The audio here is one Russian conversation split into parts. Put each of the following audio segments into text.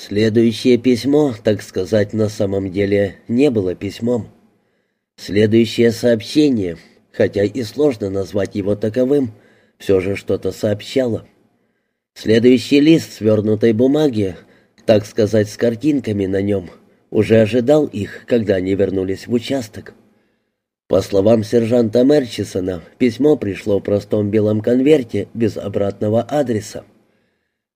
Следующее письмо, так сказать, на самом деле не было письмом. Следующее сообщение, хотя и сложно назвать его таковым, все же что-то сообщало. Следующий лист свернутой бумаги, так сказать, с картинками на нем, уже ожидал их, когда они вернулись в участок. По словам сержанта Мерчисона, письмо пришло в простом белом конверте без обратного адреса.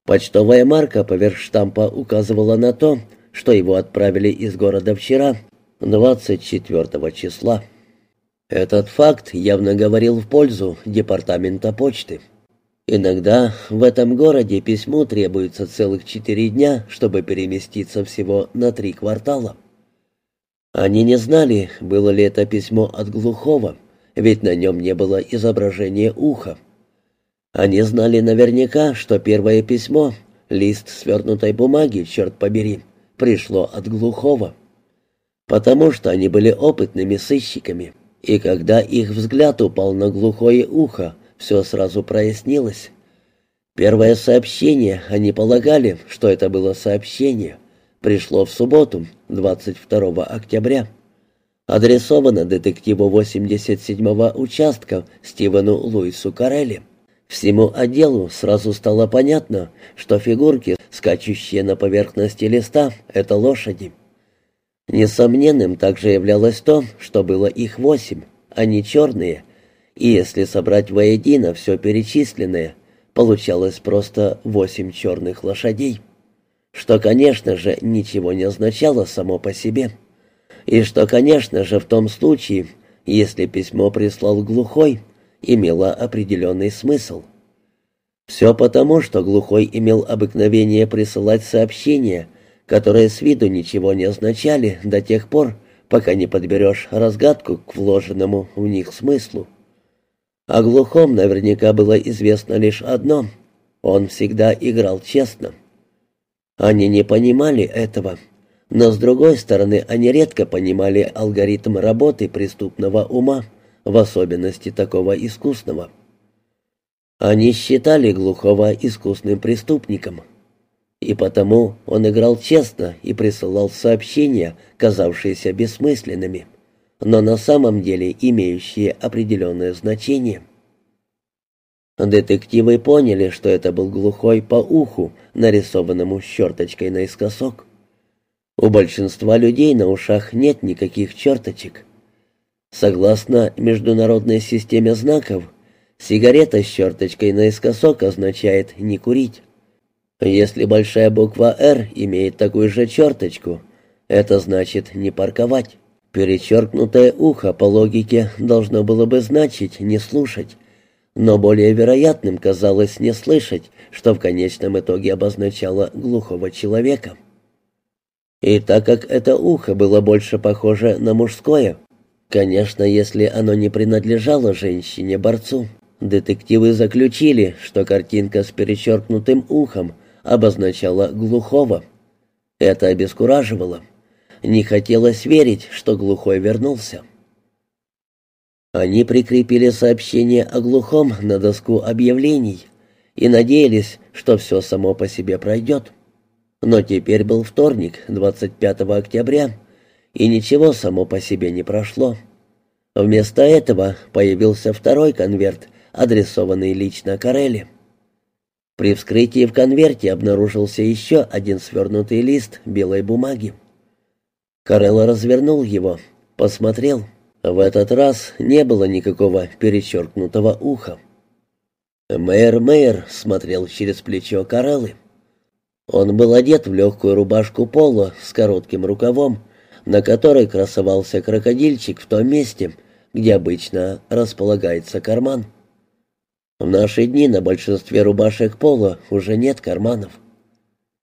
Почтовая марка поверх штампа указывала на то, что его отправили из города вчера, 24 числа. Этот факт явно говорил в пользу департамента почты. Иногда в этом городе письму требуется целых четыре дня, чтобы переместиться всего на три квартала. Они не знали, было ли это письмо от глухого, ведь на нем не было изображения уха. Они знали наверняка, что первое письмо, лист свернутой бумаги, черт побери, пришло от глухого. Потому что они были опытными сыщиками, и когда их взгляд упал на глухое ухо, все сразу прояснилось. Первое сообщение, они полагали, что это было сообщение, пришло в субботу, 22 октября. Адресовано детективу 87-го участка Стивену Луису Карелли. Всему отделу сразу стало понятно, что фигурки, скачущие на поверхности листа, — это лошади. Несомненным также являлось то, что было их восемь, они черные, и если собрать воедино все перечисленное, получалось просто восемь черных лошадей. Что, конечно же, ничего не означало само по себе. И что, конечно же, в том случае, если письмо прислал глухой, имела определенный смысл. Все потому, что Глухой имел обыкновение присылать сообщения, которые с виду ничего не означали до тех пор, пока не подберешь разгадку к вложенному в них смыслу. О Глухом наверняка было известно лишь одно — он всегда играл честно. Они не понимали этого, но, с другой стороны, они редко понимали алгоритм работы преступного ума — в особенности такого искусного. Они считали Глухова искусным преступником, и потому он играл честно и присылал сообщения, казавшиеся бессмысленными, но на самом деле имеющие определенное значение. Детективы поняли, что это был глухой по уху, нарисованному щерточкой наискосок. У большинства людей на ушах нет никаких черточек. Согласно международной системе знаков, сигарета с черточкой наискосок означает «не курить». Если большая буква «Р» имеет такую же черточку, это значит «не парковать». Перечеркнутое ухо по логике должно было бы значить «не слушать», но более вероятным казалось не слышать, что в конечном итоге обозначало глухого человека. И так как это ухо было больше похоже на мужское, Конечно, если оно не принадлежало женщине-борцу. Детективы заключили, что картинка с перечеркнутым ухом обозначала глухого. Это обескураживало. Не хотелось верить, что глухой вернулся. Они прикрепили сообщение о глухом на доску объявлений и надеялись, что все само по себе пройдет. Но теперь был вторник, 25 октября, и ничего само по себе не прошло. Вместо этого появился второй конверт, адресованный лично Карелли. При вскрытии в конверте обнаружился еще один свернутый лист белой бумаги. Карелло развернул его, посмотрел. В этот раз не было никакого перечеркнутого уха. Мэр Мэр смотрел через плечо Кареллы. Он был одет в легкую рубашку поло с коротким рукавом, на которой красовался крокодильчик в том месте, где обычно располагается карман. В наши дни на большинстве рубашек пола уже нет карманов.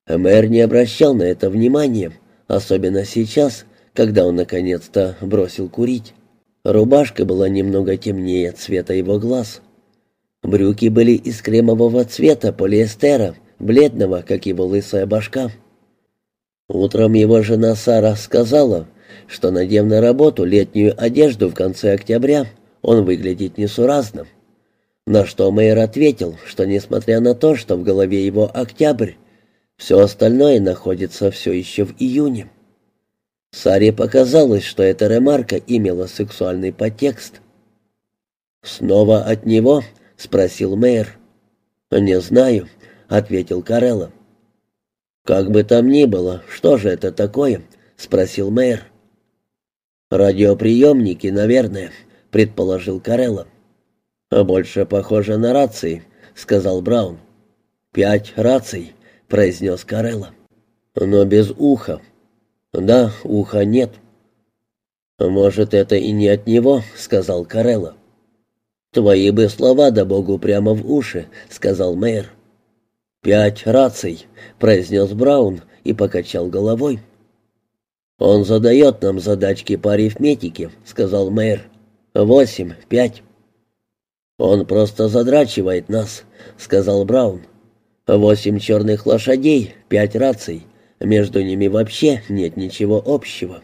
Мэр не обращал на это внимания, особенно сейчас, когда он наконец-то бросил курить. Рубашка была немного темнее цвета его глаз. Брюки были из кремового цвета полиэстера, бледного, как его лысая башка. Утром его жена Сара сказала, что, надев на работу летнюю одежду в конце октября, он выглядит несуразно. На что мэр ответил, что, несмотря на то, что в голове его октябрь, Все остальное находится все еще в июне. Саре показалось, что эта ремарка имела сексуальный подтекст. «Снова от него?» — спросил мэр. «Не знаю», — ответил Карелла. «Как бы там ни было, что же это такое?» — спросил мэр. «Радиоприемники, наверное», — предположил Карелла. «А больше похоже на рации», — сказал Браун. «Пять раций», — произнес Карелла. «Но без уха». «Да, уха нет». «Может, это и не от него», — сказал Карелла. «Твои бы слова да богу прямо в уши», — сказал мэр. «Пять раций», — произнес Браун и покачал головой. «Он задает нам задачки по арифметике», — сказал мэр. «Восемь, пять». «Он просто задрачивает нас», — сказал Браун. «Восемь черных лошадей, пять раций. Между ними вообще нет ничего общего».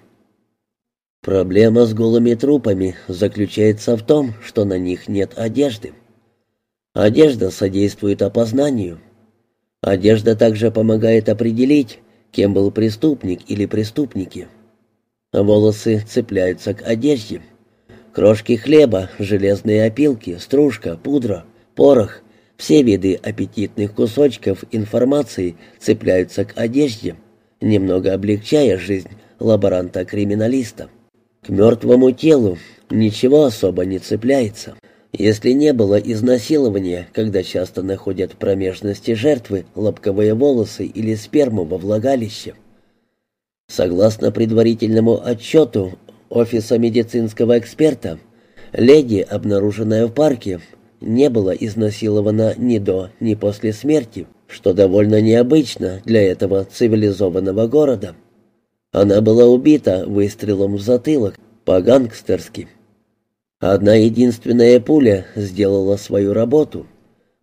Проблема с голыми трупами заключается в том, что на них нет одежды. Одежда содействует опознанию. Одежда также помогает определить, кем был преступник или преступники. Волосы цепляются к одежде. Крошки хлеба, железные опилки, стружка, пудра, порох, все виды аппетитных кусочков информации цепляются к одежде, немного облегчая жизнь лаборанта-криминалиста. К мертвому телу ничего особо не цепляется. Если не было изнасилования, когда часто находят в промежности жертвы лобковые волосы или сперму во влагалище. Согласно предварительному отчету офиса медицинского эксперта, леди, обнаруженная в парке, не была изнасилована ни до, ни после смерти, что довольно необычно для этого цивилизованного города. Она была убита выстрелом в затылок, по-гангстерски. Одна единственная пуля сделала свою работу,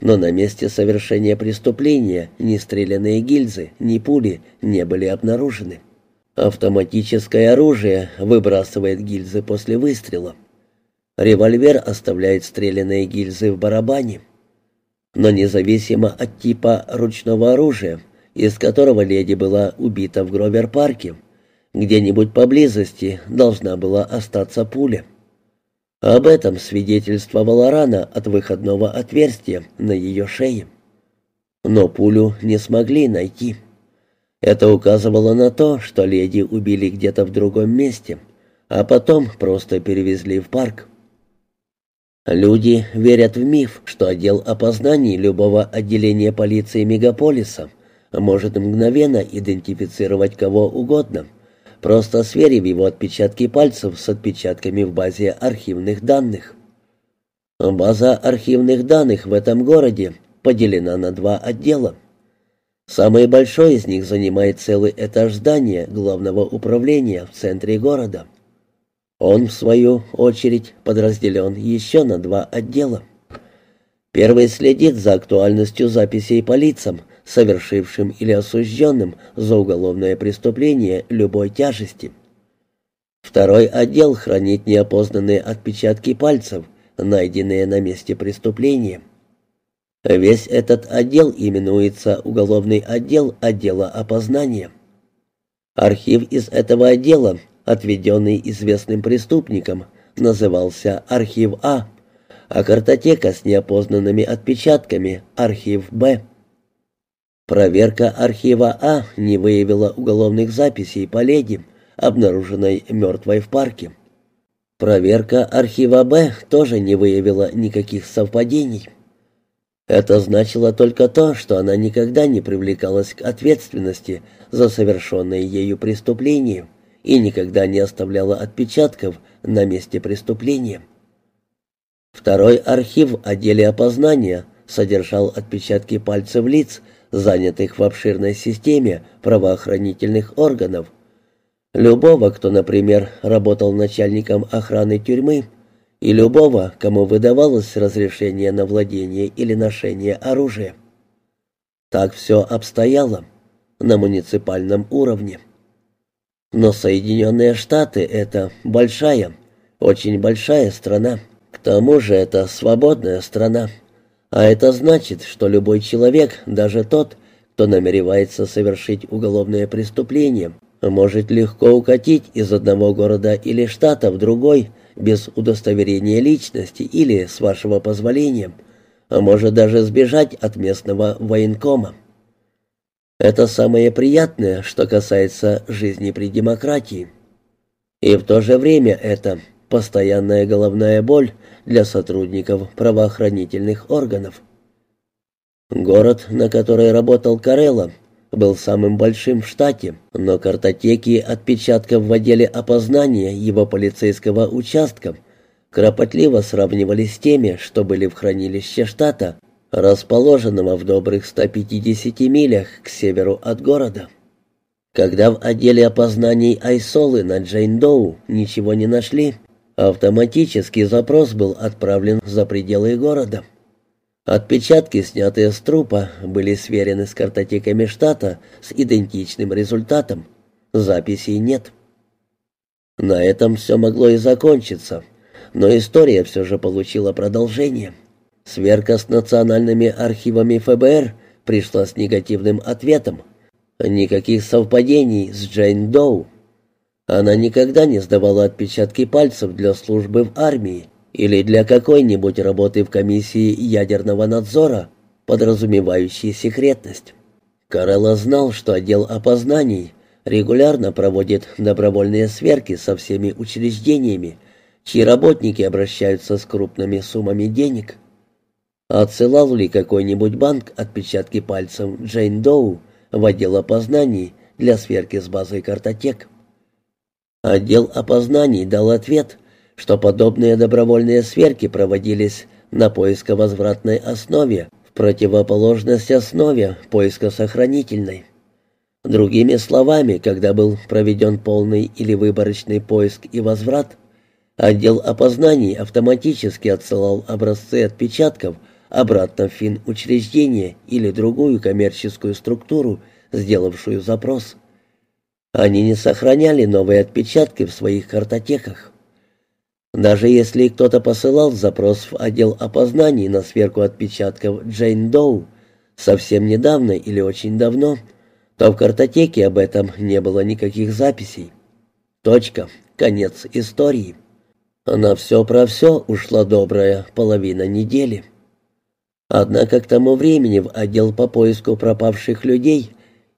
но на месте совершения преступления ни стрелянные гильзы, ни пули не были обнаружены. Автоматическое оружие выбрасывает гильзы после выстрела. Револьвер оставляет стрелянные гильзы в барабане. Но независимо от типа ручного оружия, из которого леди была убита в Гровер-парке, где-нибудь поблизости должна была остаться пуля. Об этом свидетельствовала рана от выходного отверстия на ее шее. Но пулю не смогли найти. Это указывало на то, что леди убили где-то в другом месте, а потом просто перевезли в парк. Люди верят в миф, что отдел опознаний любого отделения полиции мегаполиса может мгновенно идентифицировать кого угодно, просто сверив его отпечатки пальцев с отпечатками в базе архивных данных. База архивных данных в этом городе поделена на два отдела. Самый большой из них занимает целый этаж здания главного управления в центре города. Он, в свою очередь, подразделен еще на два отдела. Первый следит за актуальностью записей по лицам, совершившим или осужденным за уголовное преступление любой тяжести. Второй отдел хранит неопознанные отпечатки пальцев, найденные на месте преступления. Весь этот отдел именуется уголовный отдел отдела опознания. Архив из этого отдела, отведенный известным преступникам, назывался архив А, а картотека с неопознанными отпечатками архив Б. Проверка архива А не выявила уголовных записей по леди, обнаруженной мертвой в парке. Проверка архива Б тоже не выявила никаких совпадений. Это значило только то, что она никогда не привлекалась к ответственности за совершенное ею преступление и никогда не оставляла отпечатков на месте преступления. Второй архив отделе опознания содержал отпечатки пальцев лиц, занятых в обширной системе правоохранительных органов. Любого, кто, например, работал начальником охраны тюрьмы, и любого, кому выдавалось разрешение на владение или ношение оружия. Так все обстояло на муниципальном уровне. Но Соединенные Штаты — это большая, очень большая страна. К тому же это свободная страна. А это значит, что любой человек, даже тот, кто намеревается совершить уголовное преступление, может легко укатить из одного города или штата в другой без удостоверения личности или, с вашего позволения, а может даже сбежать от местного военкома. Это самое приятное, что касается жизни при демократии. И в то же время это постоянная головная боль для сотрудников правоохранительных органов. Город, на который работал Карелла, был самым большим в штате, но картотеки отпечатков в отделе опознания его полицейского участка кропотливо сравнивались с теми, что были в хранилище штата, расположенного в добрых 150 милях к северу от города. Когда в отделе опознаний Айсолы на Джейн Доу ничего не нашли, автоматический запрос был отправлен за пределы города. Отпечатки, снятые с трупа, были сверены с картотеками штата с идентичным результатом. Записей нет. На этом все могло и закончиться, но история все же получила продолжение. Сверка с национальными архивами ФБР пришла с негативным ответом. Никаких совпадений с Джейн Доу. Она никогда не сдавала отпечатки пальцев для службы в армии или для какой-нибудь работы в комиссии ядерного надзора, подразумевающей секретность. Карелла знал, что отдел опознаний регулярно проводит добровольные сверки со всеми учреждениями, чьи работники обращаются с крупными суммами денег. Отсылал ли какой-нибудь банк отпечатки пальцев Джейн Доу в отдел опознаний для сверки с базой картотек? Отдел опознаний дал ответ, что подобные добровольные сверки проводились на поиско-возвратной основе, в противоположность основе поиска сохранительной. Другими словами, когда был проведен полный или выборочный поиск и возврат, отдел опознаний автоматически отсылал образцы отпечатков обратно в финучреждение или другую коммерческую структуру, сделавшую запрос. Они не сохраняли новые отпечатки в своих картотеках. Даже если кто-то посылал запрос в отдел опознаний на сверку отпечатков Джейн Доу совсем недавно или очень давно, то в картотеке об этом не было никаких записей. Точка. Конец истории. На все про все ушла добрая половина недели. Однако к тому времени в отдел по поиску пропавших людей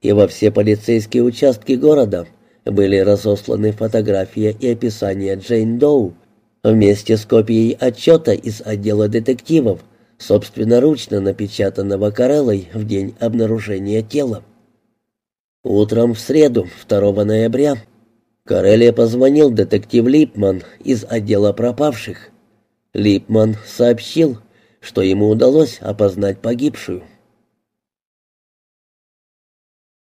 и во все полицейские участки города были разосланы фотография и описание Джейн Доу, вместе с копией отчета из отдела детективов, собственноручно напечатанного Кареллой в день обнаружения тела. Утром в среду, 2 ноября, Карелле позвонил детектив Липман из отдела пропавших. Липман сообщил, что ему удалось опознать погибшую.